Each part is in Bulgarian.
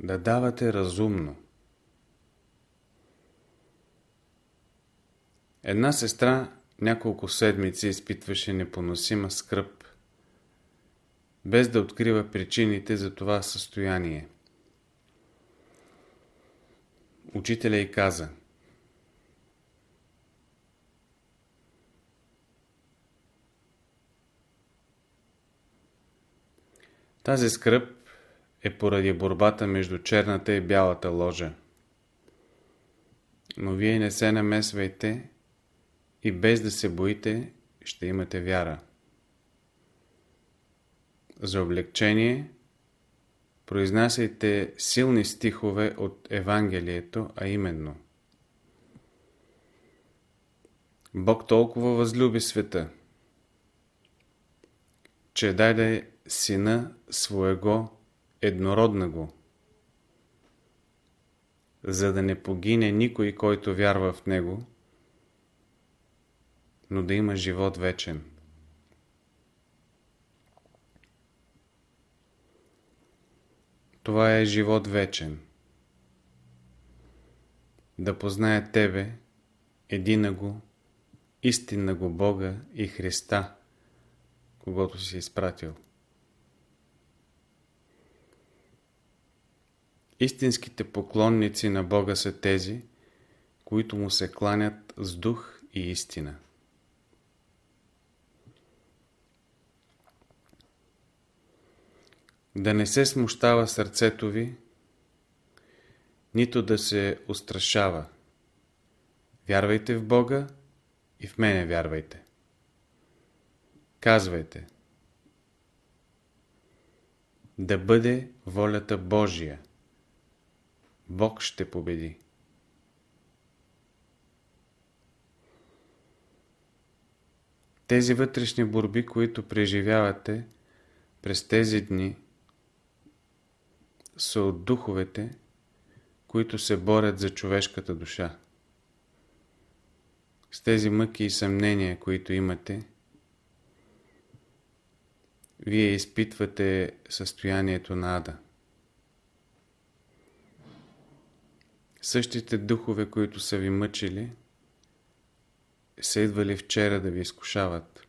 да давате разумно. Една сестра няколко седмици изпитваше непоносима скръп, без да открива причините за това състояние. Учителя й каза Тази скръп е поради борбата между черната и бялата ложа. Но вие не се намесвайте и без да се боите, ще имате вяра. За облегчение, произнасяйте силни стихове от Евангелието, а именно Бог толкова възлюби света, че даде сина своего еднородного, за да не погине никой, който вярва в него, но да има живот вечен. Това е живот вечен. Да познае Тебе, едина го, истинна го Бога и Христа, когато си изпратил. Истинските поклонници на Бога са тези, които му се кланят с дух и истина. Да не се смущава сърцето ви, нито да се устрашава. Вярвайте в Бога и в мене вярвайте. Казвайте. Да бъде волята Божия. Бог ще победи. Тези вътрешни борби, които преживявате през тези дни, са от духовете, които се борят за човешката душа. С тези мъки и съмнения, които имате, вие изпитвате състоянието на ада. Същите духове, които са ви мъчили, са идвали вчера да ви изкушават.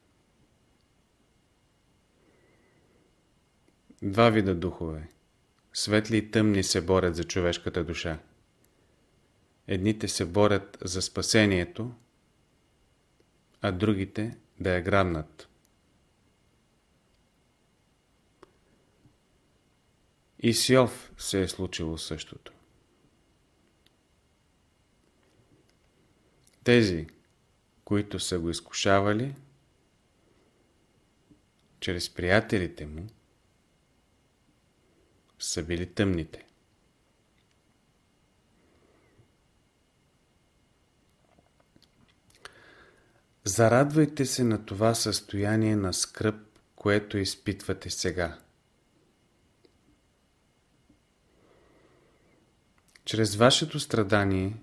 Два вида духове. Светли и тъмни се борят за човешката душа. Едните се борят за спасението, а другите да я грабнат. И с се е случило същото. Тези, които са го изкушавали, чрез приятелите му, са били тъмните. Зарадвайте се на това състояние на скръп, което изпитвате сега. Чрез вашето страдание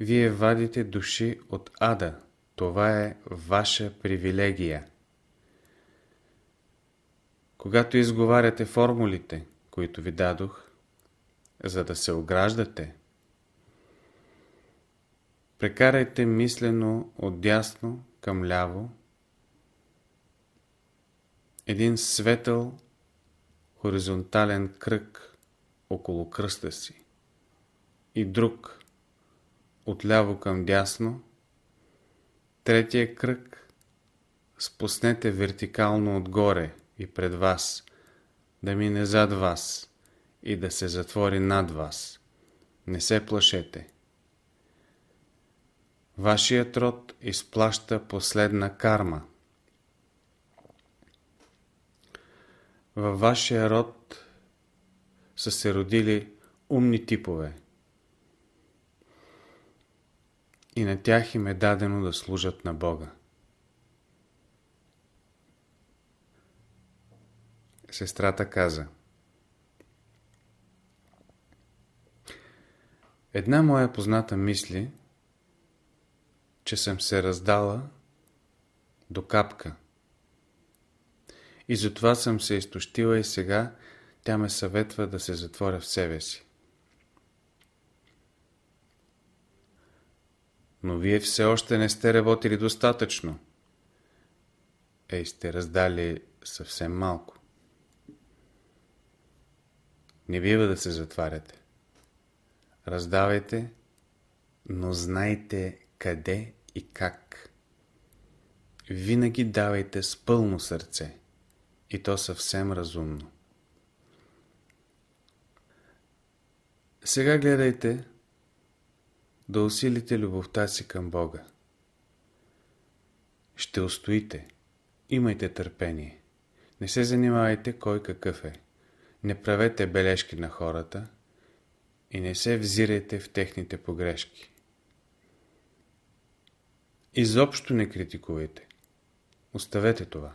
вие вадите души от ада. Това е ваша привилегия. Когато изговаряте формулите, които ви дадох, за да се ограждате, прекарайте мислено от дясно към ляво един светъл хоризонтален кръг около кръста си и друг от ляво към дясно, третия кръг спуснете вертикално отгоре и пред вас, да мине зад вас и да се затвори над вас. Не се плашете. Вашият род изплаща последна карма. Във вашия род са се родили умни типове. И на тях им е дадено да служат на Бога. Сестрата каза Една моя позната мисли, че съм се раздала до капка. И затова съм се изтощила и сега Тя ме съветва да се затворя в себе си. Но вие все още не сте работили достатъчно. Ей, сте раздали съвсем малко. Не бива да се затваряте. Раздавайте, но знайте къде и как. Винаги давайте с пълно сърце и то съвсем разумно. Сега гледайте да усилите любовта си към Бога. Ще устоите. Имайте търпение. Не се занимавайте кой какъв е. Не правете бележки на хората и не се взирайте в техните погрешки. Изобщо не критикувайте. Оставете това.